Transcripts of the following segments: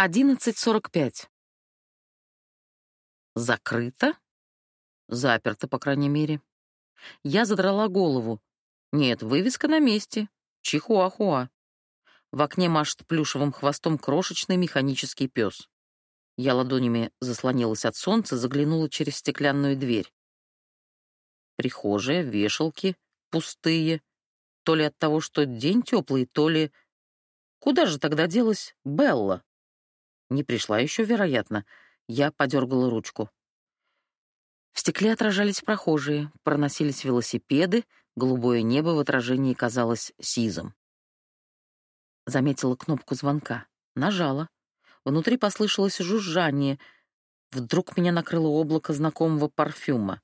11.45. Закрыто? Заперто, по крайней мере. Я задрала голову. Нет, вывеска на месте. Чихуахуа. В окне машет плюшевым хвостом крошечный механический пес. Я ладонями заслонилась от солнца, заглянула через стеклянную дверь. Прихожая, вешалки, пустые. То ли от того, что день теплый, то ли... Куда же тогда делась Белла? Не пришла еще, вероятно. Я подергала ручку. В стекле отражались прохожие, проносились велосипеды, голубое небо в отражении казалось сизым. Заметила кнопку звонка. Нажала. Внутри послышалось жужжание. Вдруг меня накрыло облако знакомого парфюма.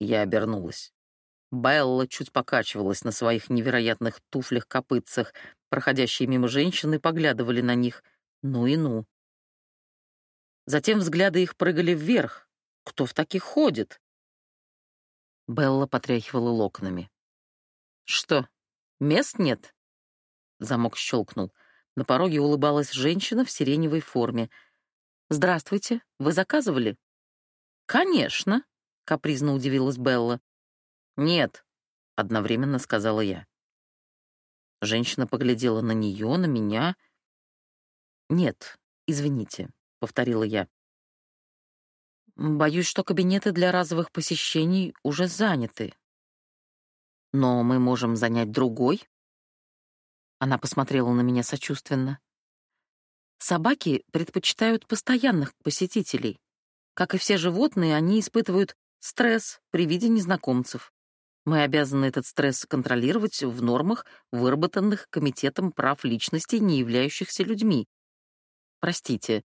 Я обернулась. Белла чуть покачивалась на своих невероятных туфлях-копытцах. Проходящие мимо женщины поглядывали на них. Ну и ну. Затем взгляды их прыгали вверх. Кто в таких ходит? Белла потряхивала локонами. «Что, мест нет?» Замок щелкнул. На пороге улыбалась женщина в сиреневой форме. «Здравствуйте, вы заказывали?» «Конечно», — капризно удивилась Белла. «Нет», — одновременно сказала я. Женщина поглядела на нее, на меня. «Нет, извините, — повторила я. «Боюсь, что кабинеты для разовых посещений уже заняты. Но мы можем занять другой?» Она посмотрела на меня сочувственно. «Собаки предпочитают постоянных посетителей. Как и все животные, они испытывают стресс при виде незнакомцев. Мы обязаны этот стресс контролировать в нормах, выработанных Комитетом прав личности, не являющихся людьми. Простите,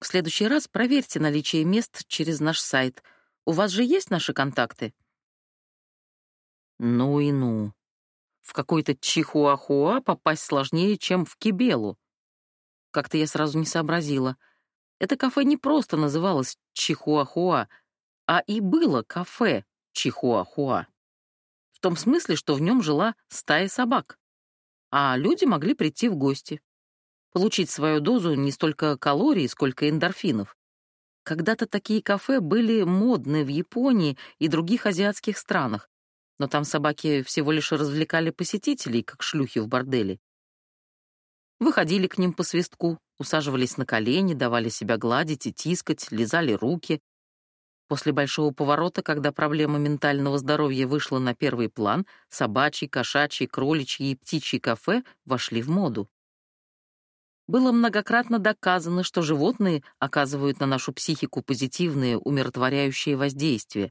в следующий раз проверьте наличие мест через наш сайт. У вас же есть наши контакты? Ну и ну. В какой-то Чихуахуа попасть сложнее, чем в Кибелу. Как-то я сразу не сообразила. Это кафе не просто называлось Чихуахуа, а и было кафе Чихуахуа. В том смысле, что в нем жила стая собак. А люди могли прийти в гости получить свою дозу не столько калорий, сколько эндорфинов. Когда-то такие кафе были модны в Японии и других азиатских странах, но там собаки всего лишь развлекали посетителей, как шлюхи в борделе. Выходили к ним по свистку, усаживались на колени, давали себя гладить и тискать, лизали руки. После большого поворота, когда проблема ментального здоровья вышла на первый план, собачьи, кошачьи, кроличьи и птичьи кафе вошли в моду. Было многократно доказано, что животные оказывают на нашу психику позитивные, умиротворяющие воздействия.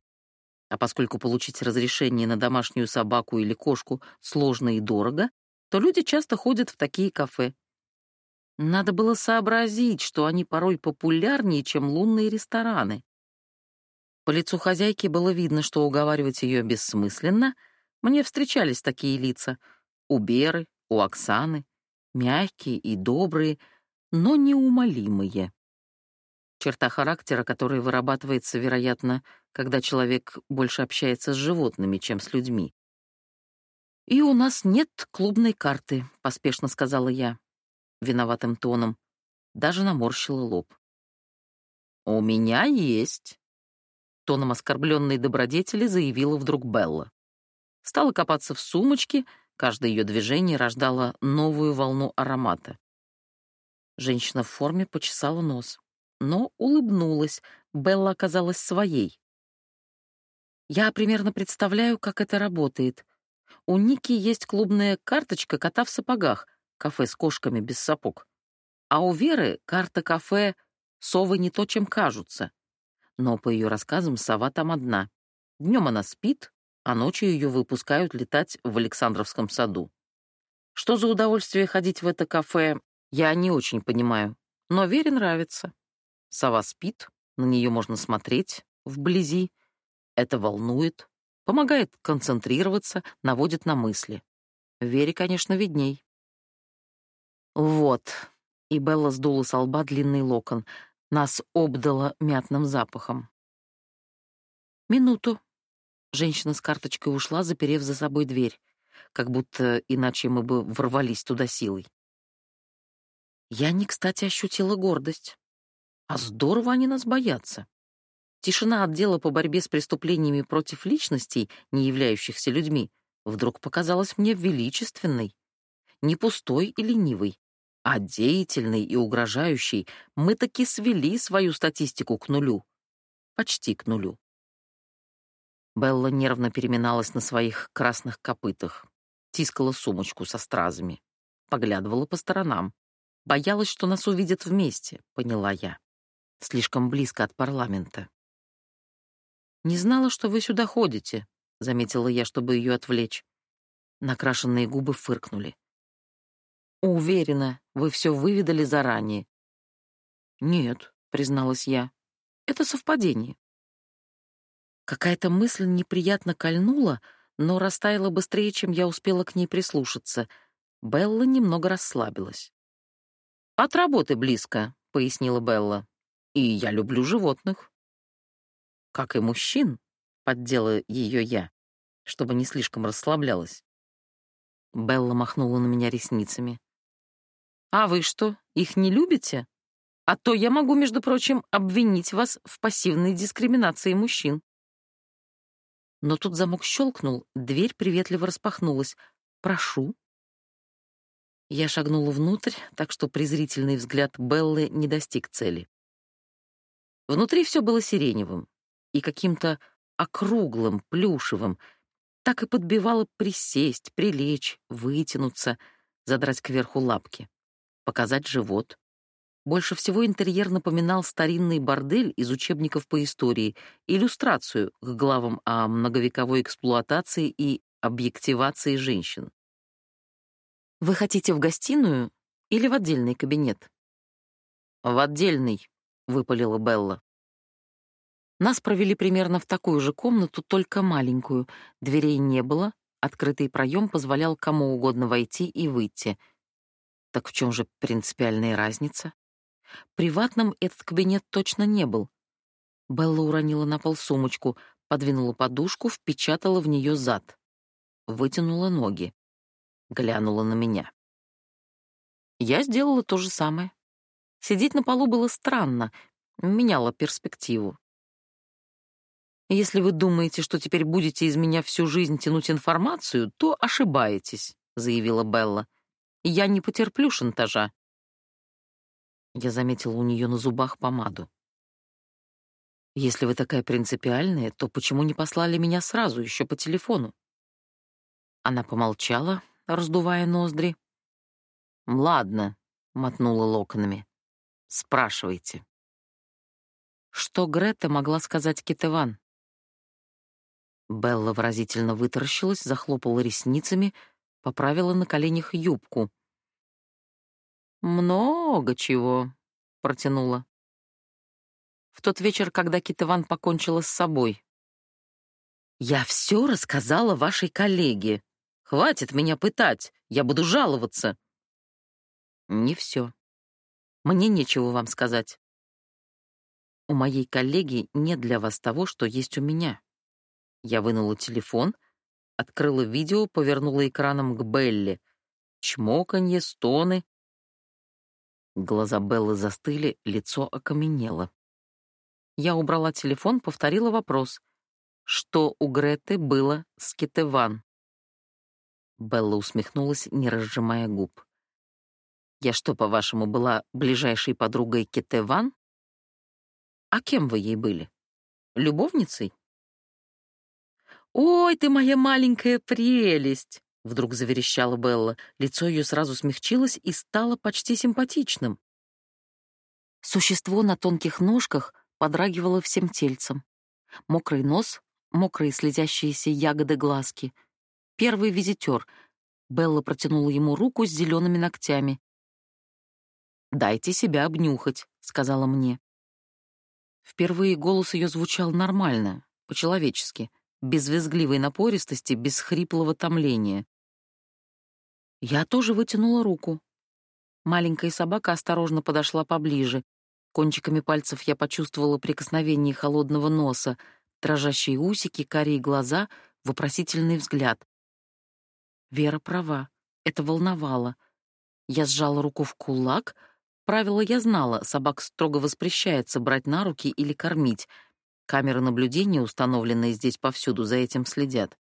А поскольку получить разрешение на домашнюю собаку или кошку сложно и дорого, то люди часто ходят в такие кафе. Надо было сообразить, что они порой популярнее, чем лунные рестораны. По лицу хозяйки было видно, что уговаривать ее бессмысленно. Мне встречались такие лица. У Беры, у Оксаны, мягкие и добрые, но неумолимые. Черта характера, которая вырабатывается, вероятно, когда человек больше общается с животными, чем с людьми. «И у нас нет клубной карты», — поспешно сказала я, виноватым тоном. Даже наморщила лоб. «У меня есть», — тоном оскорбленной добродетели заявила вдруг Белла. Стала копаться в сумочке, Каждое ее движение рождало новую волну аромата. Женщина в форме почесала нос, но улыбнулась. Белла оказалась своей. Я примерно представляю, как это работает. У Ники есть клубная карточка кота в сапогах, кафе с кошками без сапог. А у Веры карта кафе «Совы не то, чем кажутся». Но, по ее рассказам, сова там одна. Днем она спит, а ночью ее выпускают летать в Александровском саду. Что за удовольствие ходить в это кафе, я не очень понимаю, но Вере нравится. Сова спит, на нее можно смотреть вблизи. Это волнует, помогает концентрироваться, наводит на мысли. Вере, конечно, видней. Вот. И Белла сдула с лба длинный локон. Нас обдало мятным запахом. Минуту, Женщина с карточкой ушла, заперев за собой дверь, как будто иначе мы бы ворвались туда силой. Я не кстати ощутила гордость. А здорово они нас боятся. Тишина отдела по борьбе с преступлениями против личностей, не являющихся людьми, вдруг показалась мне величественной. Не пустой и ленивой, а деятельной и угрожающей. Мы таки свели свою статистику к нулю. Почти к нулю. Белла нервно переминалась на своих красных копытах, тискала сумочку со стразами, поглядывала по сторонам. Боялась, что нас увидят вместе, поняла я. Слишком близко от парламента. «Не знала, что вы сюда ходите», — заметила я, чтобы ее отвлечь. Накрашенные губы фыркнули. «Уверена, вы все выведали заранее». «Нет», — призналась я, — «это совпадение». Какая-то мысль неприятно кольнула, но растаяла быстрее, чем я успела к ней прислушаться. Белла немного расслабилась. «От работы близко», — пояснила Белла. «И я люблю животных» как и мужчин, поддела ее я, чтобы не слишком расслаблялась. Белла махнула на меня ресницами. «А вы что, их не любите? А то я могу, между прочим, обвинить вас в пассивной дискриминации мужчин». Но тут замок щелкнул, дверь приветливо распахнулась. «Прошу». Я шагнула внутрь, так что презрительный взгляд Беллы не достиг цели. Внутри все было сиреневым и каким-то округлым, плюшевым, так и подбивало присесть, прилечь, вытянуться, задрать кверху лапки, показать живот. Больше всего интерьер напоминал старинный бордель из учебников по истории, иллюстрацию к главам о многовековой эксплуатации и объективации женщин. «Вы хотите в гостиную или в отдельный кабинет?» «В отдельный», — выпалила Белла. Нас провели примерно в такую же комнату, только маленькую. Дверей не было, открытый проем позволял кому угодно войти и выйти. Так в чем же принципиальная разница? Приватным этот кабинет точно не был. Белла уронила на пол сумочку, подвинула подушку, впечатала в нее зад. Вытянула ноги. Глянула на меня. Я сделала то же самое. Сидеть на полу было странно, меняло перспективу. Если вы думаете, что теперь будете из меня всю жизнь тянуть информацию, то ошибаетесь, заявила Белла. Я не потерплю шантажа. Я заметила у нее на зубах помаду. Если вы такая принципиальная, то почему не послали меня сразу, еще по телефону? Она помолчала, раздувая ноздри. Ладно, мотнула локонами. Спрашивайте. Что Грета могла сказать Китеван? Белла выразительно вытаращилась, захлопала ресницами, поправила на коленях юбку. «Много чего», — протянула. В тот вечер, когда Китыван покончила с собой. «Я все рассказала вашей коллеге. Хватит меня пытать, я буду жаловаться». «Не все. Мне нечего вам сказать. У моей коллеги нет для вас того, что есть у меня». Я вынула телефон, открыла видео, повернула экраном к Белле. Чмоканье, стоны. Глаза Беллы застыли, лицо окаменело. Я убрала телефон, повторила вопрос. Что у Греты было с Китеван? Белла усмехнулась, не разжимая губ. «Я что, по-вашему, была ближайшей подругой Китеван? А кем вы ей были? Любовницей?» «Ой, ты моя маленькая прелесть!» — вдруг заверещала Белла. Лицо ее сразу смягчилось и стало почти симпатичным. Существо на тонких ножках подрагивало всем тельцем. Мокрый нос, мокрые слезящиеся ягоды глазки. Первый визитер. Белла протянула ему руку с зелеными ногтями. «Дайте себя обнюхать», — сказала мне. Впервые голос ее звучал нормально, по-человечески без визгливой напористости, без хриплого томления. Я тоже вытянула руку. Маленькая собака осторожно подошла поближе. Кончиками пальцев я почувствовала прикосновение холодного носа, дрожащие усики, карие глаза, вопросительный взгляд. Вера права, это волновало. Я сжала руку в кулак, Правила я знала, собак строго воспрещается брать на руки или кормить. Камеры наблюдения, установленные здесь повсюду, за этим следят.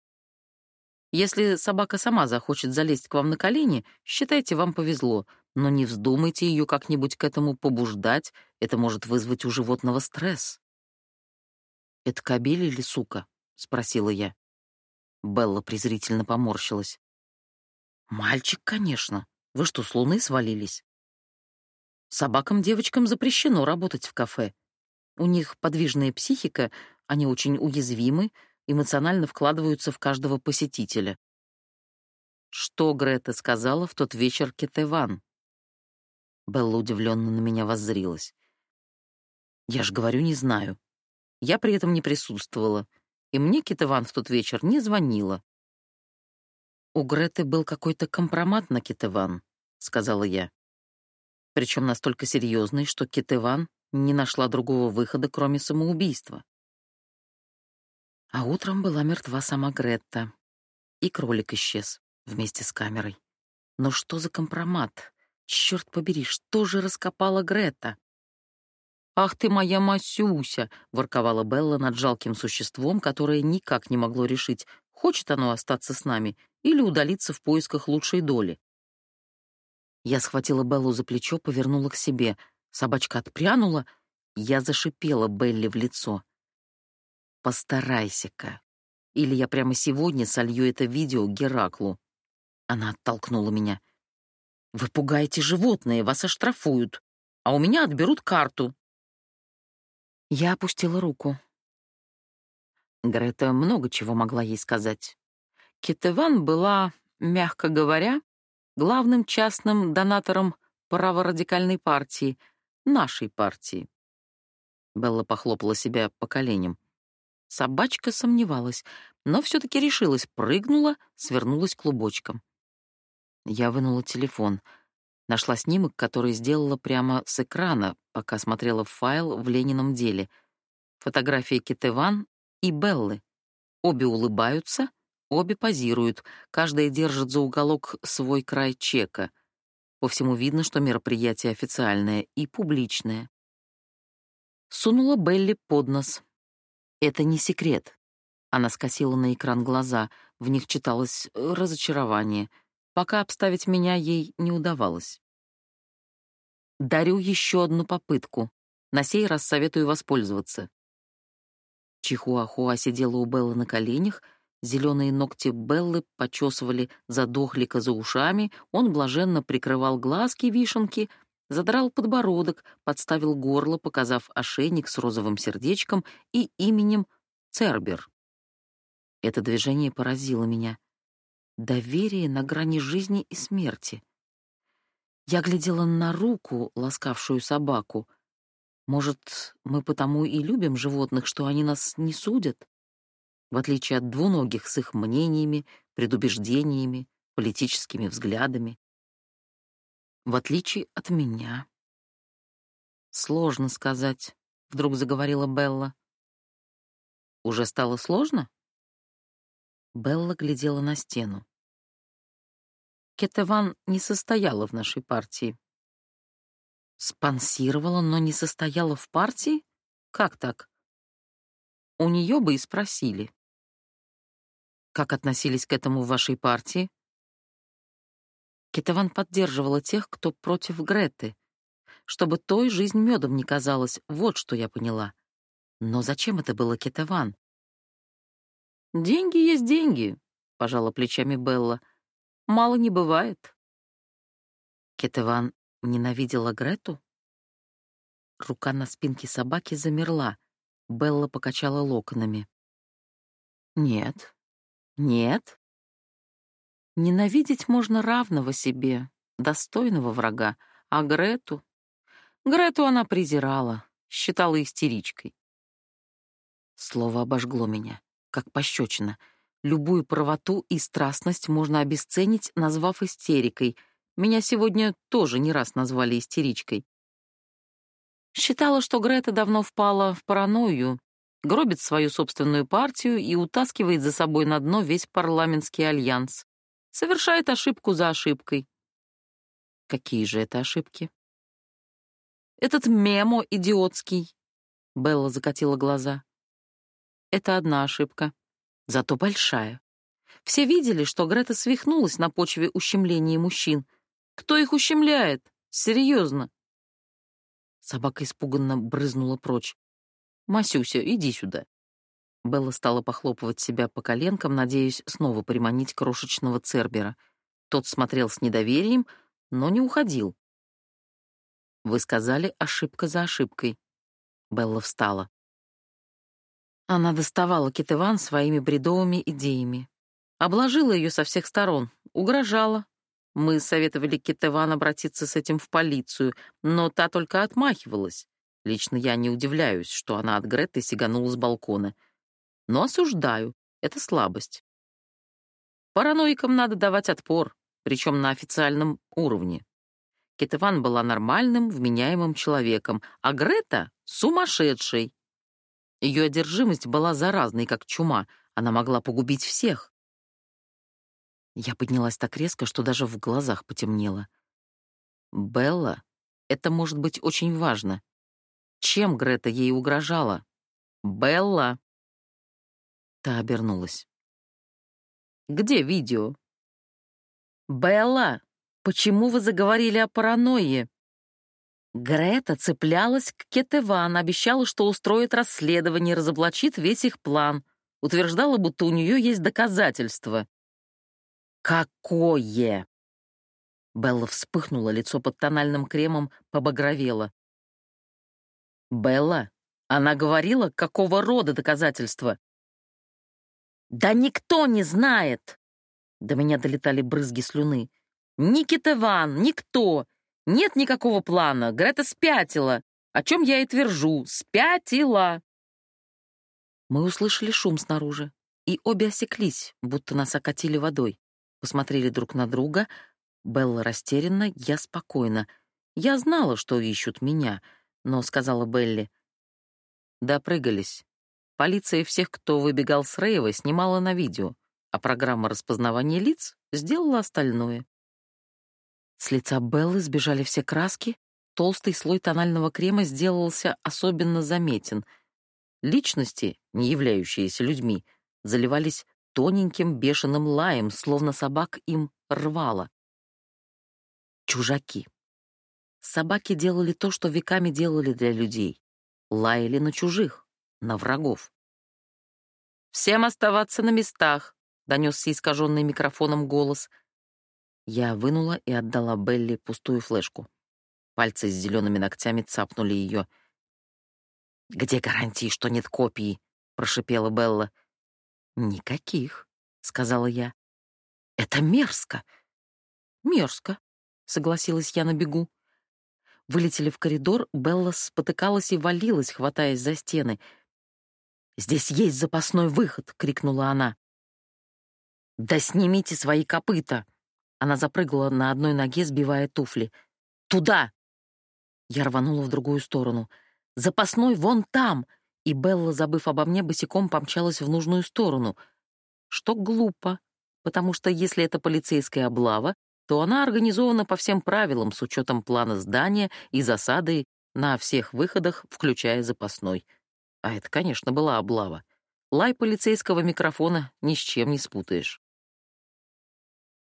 Если собака сама захочет залезть к вам на колени, считайте, вам повезло, но не вздумайте ее как-нибудь к этому побуждать, это может вызвать у животного стресс. «Это кобель или сука?» — спросила я. Белла презрительно поморщилась. «Мальчик, конечно. Вы что, с луны свалились?» Собакам-девочкам запрещено работать в кафе. У них подвижная психика, они очень уязвимы, эмоционально вкладываются в каждого посетителя. Что Грета сказала в тот вечер Кетеван? Белла удивленно на меня воззрилась. Я ж говорю, не знаю. Я при этом не присутствовала, и мне Кетеван в тот вечер не звонила. У Греты был какой-то компромат на Кетеван, сказала я. Причем настолько серьезный, что Кетеван не нашла другого выхода, кроме самоубийства. А утром была мертва сама Гретта, и кролик исчез вместе с камерой. Но что за компромат? Черт побери, что же раскопала Грета? «Ах ты моя Масюся!» — ворковала Белла над жалким существом, которое никак не могло решить, хочет оно остаться с нами или удалиться в поисках лучшей доли. Я схватила Беллу за плечо, повернула к себе. Собачка отпрянула. Я зашипела Белли в лицо. «Постарайся-ка, или я прямо сегодня солью это видео Гераклу». Она оттолкнула меня. «Вы пугаете животные, вас оштрафуют, а у меня отберут карту». Я опустила руку. Грета много чего могла ей сказать. Кетеван была, мягко говоря, главным частным донатором праворадикальной партии, нашей партии. Белла похлопала себя по коленям. Собачка сомневалась, но все-таки решилась, прыгнула, свернулась клубочком. Я вынула телефон — Нашла снимок, который сделала прямо с экрана, пока смотрела файл в Ленином деле. Фотографии Китеван и Беллы. Обе улыбаются, обе позируют, каждая держит за уголок свой край чека. По всему видно, что мероприятие официальное и публичное. Сунула Белли под нос. Это не секрет. Она скосила на экран глаза, в них читалось разочарование — пока обставить меня ей не удавалось. Дарю еще одну попытку. На сей раз советую воспользоваться. Чихуахуа сидела у Беллы на коленях, зеленые ногти Беллы почесывали задохлика за ушами, он блаженно прикрывал глазки вишенки, задрал подбородок, подставил горло, показав ошейник с розовым сердечком и именем Цербер. Это движение поразило меня доверие на грани жизни и смерти. Я глядела на руку, ласкавшую собаку. Может, мы потому и любим животных, что они нас не судят? В отличие от двуногих с их мнениями, предубеждениями, политическими взглядами. В отличие от меня. Сложно сказать, вдруг заговорила Белла. Уже стало сложно? Белла глядела на стену. Кетеван не состояла в нашей партии. Спонсировала, но не состояла в партии? Как так? У нее бы и спросили. Как относились к этому в вашей партии? Кетеван поддерживала тех, кто против Греты, чтобы той жизнь медом не казалась, вот что я поняла. Но зачем это было Кетеван? «Деньги есть деньги», — пожала плечами Белла. «Мало не бывает». Кетеван ненавидела Грету? Рука на спинке собаки замерла. Белла покачала локонами. «Нет, нет. Ненавидеть можно равного себе, достойного врага, а Грету... Грету она презирала, считала истеричкой. Слово обожгло меня как пощечина. Любую правоту и страстность можно обесценить, назвав истерикой. Меня сегодня тоже не раз назвали истеричкой. Считала, что Грета давно впала в паранойю, гробит свою собственную партию и утаскивает за собой на дно весь парламентский альянс. Совершает ошибку за ошибкой. Какие же это ошибки? Этот мемо идиотский. Белла закатила глаза. Это одна ошибка, зато большая. Все видели, что Грета свихнулась на почве ущемления мужчин. Кто их ущемляет? Серьезно. Собака испуганно брызнула прочь. «Масюся, иди сюда». Белла стала похлопывать себя по коленкам, надеясь снова приманить крошечного Цербера. Тот смотрел с недоверием, но не уходил. «Вы сказали ошибка за ошибкой». Белла встала. Она доставала Китыван своими бредовыми идеями. Обложила ее со всех сторон, угрожала. Мы советовали Китыван обратиться с этим в полицию, но та только отмахивалась. Лично я не удивляюсь, что она от Греты сиганула с балкона. Но осуждаю. Это слабость. Параноикам надо давать отпор, причем на официальном уровне. Кетеван была нормальным, вменяемым человеком, а Грета — сумасшедшей. Ее одержимость была заразной, как чума, она могла погубить всех. Я поднялась так резко, что даже в глазах потемнело. «Белла, это может быть очень важно. Чем Грета ей угрожала? Белла!» Та обернулась. «Где видео?» «Белла, почему вы заговорили о паранойе?» Грета цеплялась к Кетеван, обещала, что устроит расследование, разоблачит весь их план. Утверждала, будто у нее есть доказательства. «Какое?» Белла вспыхнула, лицо под тональным кремом побагровело. «Белла, она говорила, какого рода доказательства?» «Да никто не знает!» До меня долетали брызги слюны. «Ни Китеван, никто! Нет никакого плана, Грета спятила, о чем я и твержу, спятила!» Мы услышали шум снаружи, и обе осеклись, будто нас окатили водой. Посмотрели друг на друга. Белла растерянна, я спокойна. Я знала, что ищут меня, но сказала Белли. Допрыгались. Полиция всех, кто выбегал с Рейва, снимала на видео, а программа распознавания лиц сделала остальное. С лица Беллы сбежали все краски, толстый слой тонального крема сделался особенно заметен. Личности, не являющиеся людьми, заливались тоненьким бешеным лаем, словно собак им рвало. Чужаки. Собаки делали то, что веками делали для людей. Лаяли на чужих, на врагов. «Всем оставаться на местах», — донесся искаженный микрофоном голос — я вынула и отдала Белли пустую флешку. Пальцы с зелеными ногтями цапнули ее. «Где гарантии, что нет копии?» — прошипела Белла. «Никаких», — сказала я. «Это мерзко». «Мерзко», — согласилась я на бегу. Вылетели в коридор, Белла спотыкалась и валилась, хватаясь за стены. «Здесь есть запасной выход!» — крикнула она. «Да снимите свои копыта!» Она запрыгала на одной ноге, сбивая туфли. «Туда!» Я рванула в другую сторону. «Запасной вон там!» И Белла, забыв обо мне, босиком помчалась в нужную сторону. Что глупо, потому что если это полицейская облава, то она организована по всем правилам с учетом плана здания и засады на всех выходах, включая запасной. А это, конечно, была облава. Лай полицейского микрофона ни с чем не спутаешь.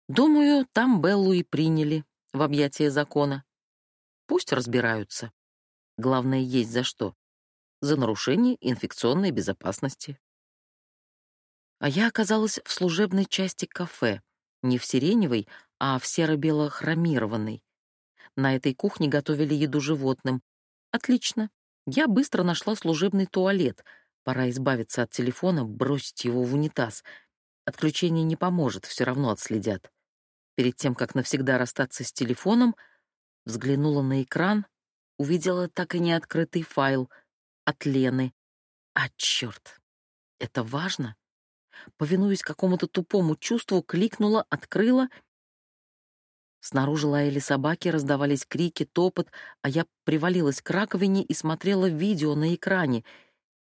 Думаю, там Беллу и приняли в объятия закона. Пусть разбираются. Главное, есть за что. За нарушение инфекционной безопасности. А я оказалась в служебной части кафе, не в сиреневой, а в серо-бело-хромированной. На этой кухне готовили еду животным. Отлично. Я быстро нашла служебный туалет. Пора избавиться от телефона, бросить его в унитаз. Отключение не поможет, все равно отследят. Перед тем, как навсегда расстаться с телефоном, взглянула на экран, увидела так и не открытый файл от Лены. А черт, это важно. Повинуясь какому-то тупому чувству, кликнула, открыла. Снаружи лаяли собаки, раздавались крики, топот, а я привалилась к раковине и смотрела видео на экране.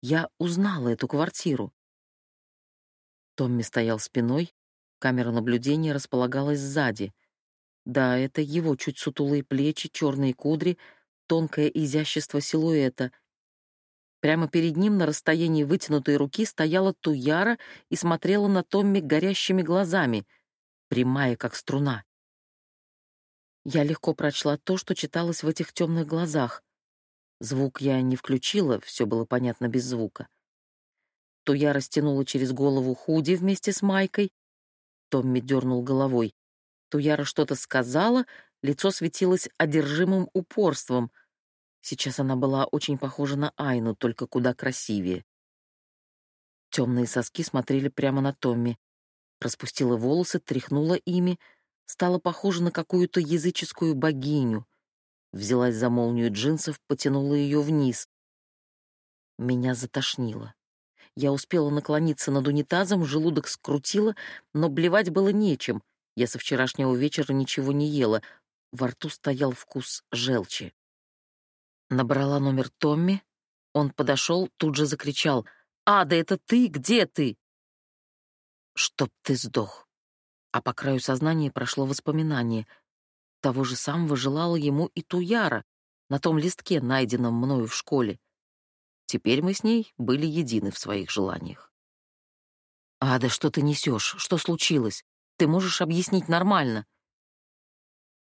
Я узнала эту квартиру. Томми стоял спиной, Камера наблюдения располагалась сзади. Да, это его чуть сутулые плечи, черные кудри, тонкое изящество силуэта. Прямо перед ним на расстоянии вытянутой руки стояла Туяра и смотрела на Томми горящими глазами, прямая, как струна. Я легко прочла то, что читалось в этих темных глазах. Звук я не включила, все было понятно без звука. Туя растянула через голову худи вместе с майкой. Томми дернул головой. Туяра что-то сказала, лицо светилось одержимым упорством. Сейчас она была очень похожа на Айну, только куда красивее. Темные соски смотрели прямо на Томми. Распустила волосы, тряхнула ими — стала похожа на какую-то языческую богиню. Взялась за молнию джинсов, потянула ее вниз. Меня затошнило. Я успела наклониться над унитазом, желудок скрутило, но блевать было нечем. Я со вчерашнего вечера ничего не ела. Во рту стоял вкус желчи. Набрала номер Томми. Он подошел, тут же закричал. «Ада, это ты? Где ты?» «Чтоб ты сдох!» А по краю сознания прошло воспоминание. Того же самого желала ему и Туяра на том листке, найденном мною в школе. Теперь мы с ней были едины в своих желаниях. «Ада, что ты несешь? Что случилось? Ты можешь объяснить нормально?»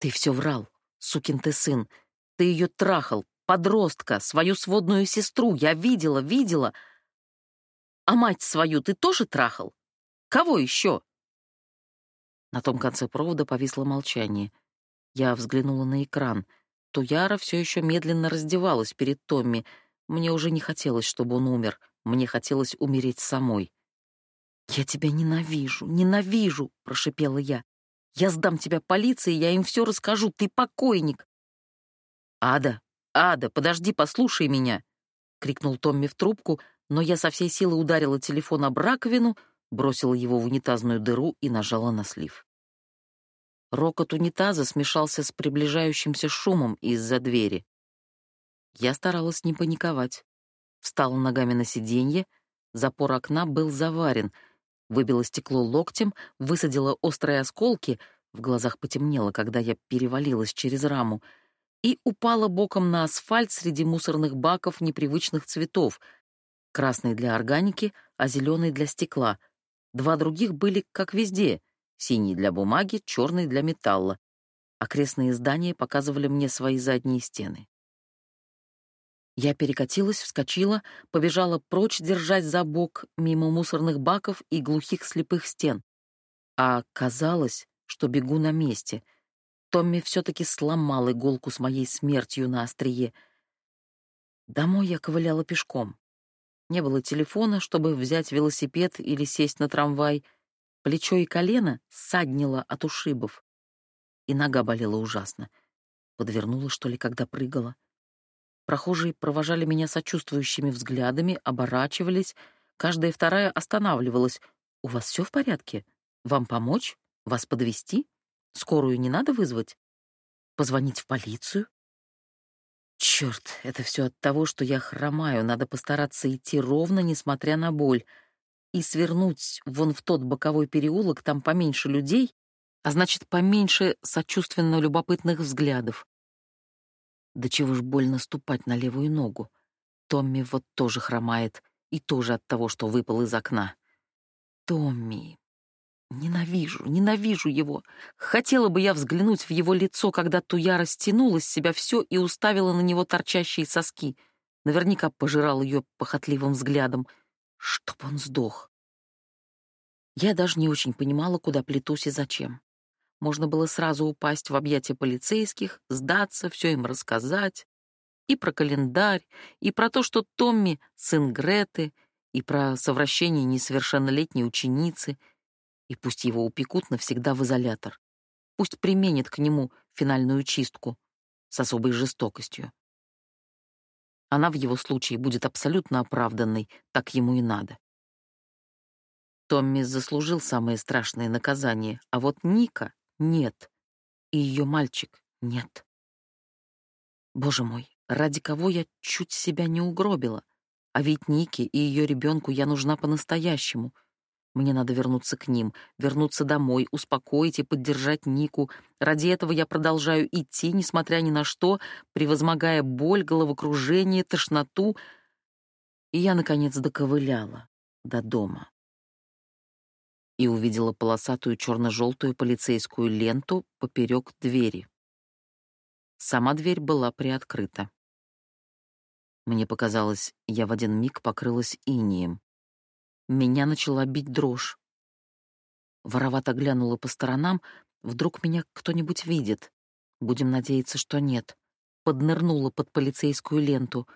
«Ты все врал, сукин ты сын. Ты ее трахал, подростка, свою сводную сестру. Я видела, видела. А мать свою ты тоже трахал? Кого еще?» На том конце провода повисло молчание. Я взглянула на экран. Туяра все еще медленно раздевалась перед Томми. Мне уже не хотелось, чтобы он умер. Мне хотелось умереть самой. «Я тебя ненавижу, ненавижу!» — прошипела я. «Я сдам тебя полиции, я им все расскажу, ты покойник!» «Ада, Ада, подожди, послушай меня!» — крикнул Томми в трубку, но я со всей силы ударила телефон об раковину, бросила его в унитазную дыру и нажала на слив. Рокот унитаза смешался с приближающимся шумом из-за двери. Я старалась не паниковать. Встала ногами на сиденье, запор окна был заварен, выбила стекло локтем, высадила острые осколки, в глазах потемнело, когда я перевалилась через раму, и упала боком на асфальт среди мусорных баков непривычных цветов, красный для органики, а зеленый для стекла. Два других были как везде — синий для бумаги, черный для металла. Окрестные здания показывали мне свои задние стены. Я перекатилась, вскочила, побежала прочь, держась за бок, мимо мусорных баков и глухих слепых стен. А казалось, что бегу на месте. Томми все-таки сломал иголку с моей смертью на острие. Домой я ковыляла пешком. Не было телефона, чтобы взять велосипед или сесть на трамвай — Плечо и колено ссаднило от ушибов. И нога болела ужасно. Подвернула, что ли, когда прыгала. Прохожие провожали меня сочувствующими взглядами, оборачивались. Каждая вторая останавливалась. «У вас все в порядке? Вам помочь? Вас подвести? Скорую не надо вызвать? Позвонить в полицию?» Черт, это все от того, что я хромаю. Надо постараться идти ровно, несмотря на боль и свернуть вон в тот боковой переулок, там поменьше людей, а значит, поменьше сочувственно любопытных взглядов. Да чего ж больно ступать на левую ногу. Томми вот тоже хромает, и тоже от того, что выпал из окна. Томми. Ненавижу, ненавижу его. Хотела бы я взглянуть в его лицо, когда Туя растянула с себя все и уставила на него торчащие соски. Наверняка пожирал ее похотливым взглядом — Чтоб он сдох. Я даже не очень понимала, куда плетусь и зачем. Можно было сразу упасть в объятия полицейских, сдаться, все им рассказать. И про календарь, и про то, что Томми — сын Греты, и про совращение несовершеннолетней ученицы. И пусть его упекут навсегда в изолятор. Пусть применит к нему финальную чистку с особой жестокостью. Она в его случае будет абсолютно оправданной, так ему и надо. Томми заслужил самое страшное наказание, а вот Ника — нет. И ее мальчик — нет. Боже мой, ради кого я чуть себя не угробила? А ведь Нике и ее ребенку я нужна по-настоящему. Мне надо вернуться к ним, вернуться домой, успокоить и поддержать Нику. Ради этого я продолжаю идти, несмотря ни на что, превозмогая боль, головокружение, тошноту. И я, наконец, доковыляла до дома. И увидела полосатую черно-желтую полицейскую ленту поперек двери. Сама дверь была приоткрыта. Мне показалось, я в один миг покрылась инием. Меня начала бить дрожь. Воровато глянула по сторонам, вдруг меня кто-нибудь видит. Будем надеяться, что нет. Поднырнула под полицейскую ленту.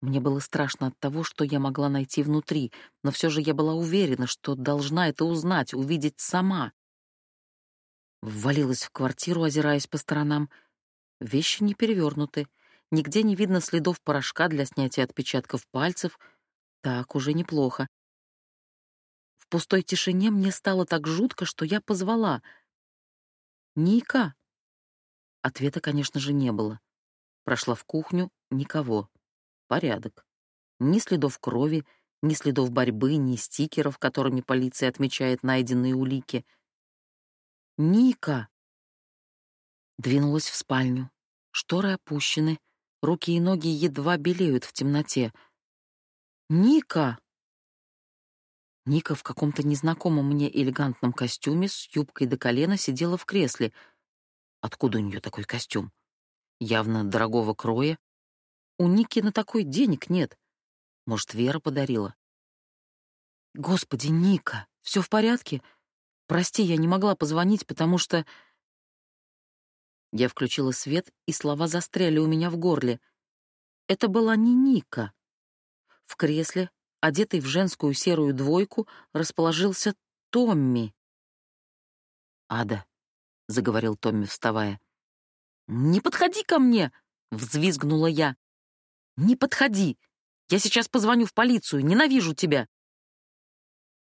Мне было страшно от того, что я могла найти внутри, но все же я была уверена, что должна это узнать, увидеть сама. Ввалилась в квартиру, озираясь по сторонам. Вещи не перевернуты. Нигде не видно следов порошка для снятия отпечатков пальцев. Так уже неплохо пустой тишине мне стало так жутко, что я позвала. «Ника!» Ответа, конечно же, не было. Прошла в кухню — никого. Порядок. Ни следов крови, ни следов борьбы, ни стикеров, которыми полиция отмечает найденные улики. «Ника!» Двинулась в спальню. Шторы опущены, руки и ноги едва белеют в темноте. «Ника!» Ника в каком-то незнакомом мне элегантном костюме с юбкой до колена сидела в кресле. Откуда у нее такой костюм? Явно дорогого кроя. У Ники на такой денег нет. Может, Вера подарила? Господи, Ника, все в порядке? Прости, я не могла позвонить, потому что... Я включила свет, и слова застряли у меня в горле. Это была не Ника. В кресле, одетый в женскую серую двойку, расположился Томми. «Ада», — заговорил Томми, вставая. «Не подходи ко мне!» — взвизгнула я. «Не подходи! Я сейчас позвоню в полицию, ненавижу тебя!»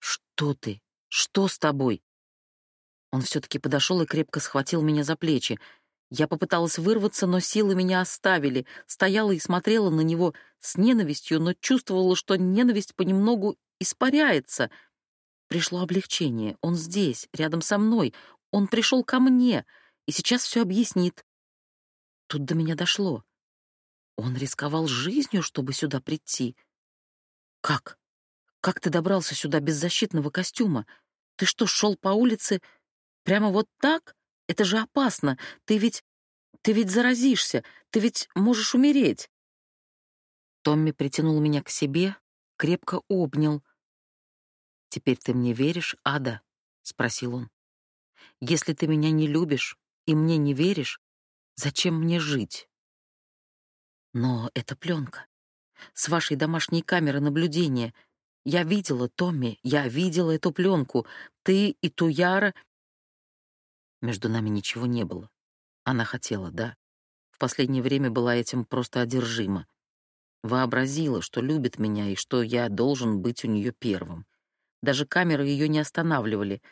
«Что ты? Что с тобой?» Он все-таки подошел и крепко схватил меня за плечи. Я попыталась вырваться, но силы меня оставили, стояла и смотрела на него с ненавистью, но чувствовала, что ненависть понемногу испаряется. Пришло облегчение. Он здесь, рядом со мной. Он пришел ко мне и сейчас все объяснит. Тут до меня дошло. Он рисковал жизнью, чтобы сюда прийти. Как? Как ты добрался сюда без защитного костюма? Ты что, шел по улице прямо вот так? Это же опасно. Ты ведь... Ты ведь заразишься. Ты ведь можешь умереть. Томми притянул меня к себе, крепко обнял. «Теперь ты мне веришь, Ада?» — спросил он. «Если ты меня не любишь и мне не веришь, зачем мне жить?» «Но это пленка. С вашей домашней камеры наблюдения. Я видела, Томми, я видела эту пленку. Ты и Туяра между нами ничего не было. Она хотела, да. В последнее время была этим просто одержима. Вообразила, что любит меня и что я должен быть у нее первым. Даже камеры ее не останавливали.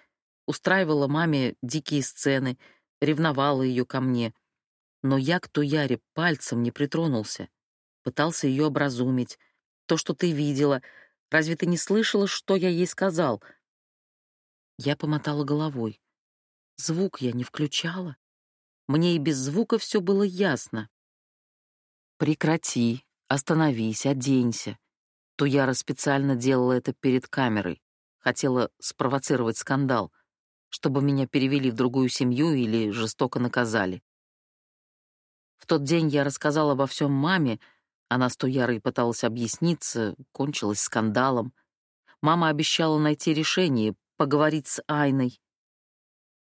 Устраивала маме дикие сцены, ревновала ее ко мне. Но я к Туяре пальцем не притронулся. Пытался ее образумить. То, что ты видела, разве ты не слышала, что я ей сказал? Я помотала головой. Звук я не включала. Мне и без звука все было ясно. «Прекрати, остановись, оденься». То Яра специально делала это перед камерой. Хотела спровоцировать скандал, чтобы меня перевели в другую семью или жестоко наказали. В тот день я рассказала обо всем маме, она с Туярой пыталась объясниться, кончилась скандалом. Мама обещала найти решение, поговорить с Айной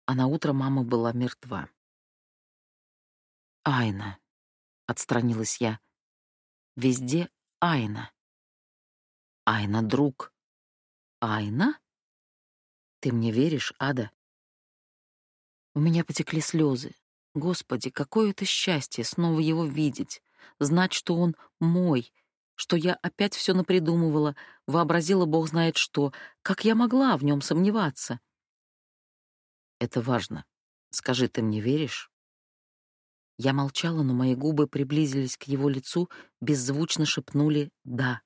а на утро мама была мертва. «Айна», — отстранилась я, — «везде Айна». «Айна, друг». «Айна? Ты мне веришь, Ада?» У меня потекли слезы. Господи, какое это счастье снова его видеть, знать, что он мой, что я опять все напридумывала, вообразила бог знает что, как я могла в нем сомневаться. Это важно. Скажи, ты мне веришь? Я молчала, но мои губы приблизились к его лицу, беззвучно шепнули «да».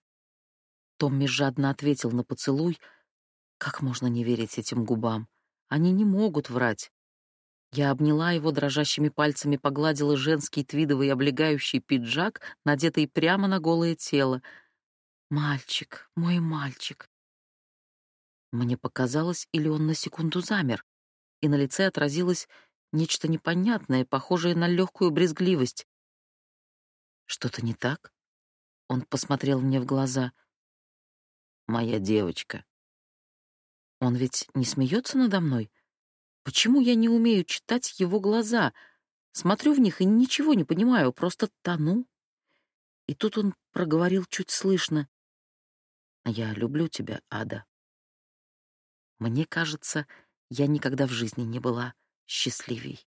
Томми жадно ответил на поцелуй, Как можно не верить этим губам? Они не могут врать. Я обняла его дрожащими пальцами, погладила женский твидовый облегающий пиджак, надетый прямо на голое тело. Мальчик, мой мальчик. Мне показалось, или он на секунду замер, и на лице отразилось нечто непонятное, похожее на легкую брезгливость. Что-то не так? Он посмотрел мне в глаза. Моя девочка. Он ведь не смеется надо мной? Почему я не умею читать его глаза? Смотрю в них и ничего не понимаю, просто тону. И тут он проговорил чуть слышно. «Я люблю тебя, Ада». Мне кажется, я никогда в жизни не была счастливей.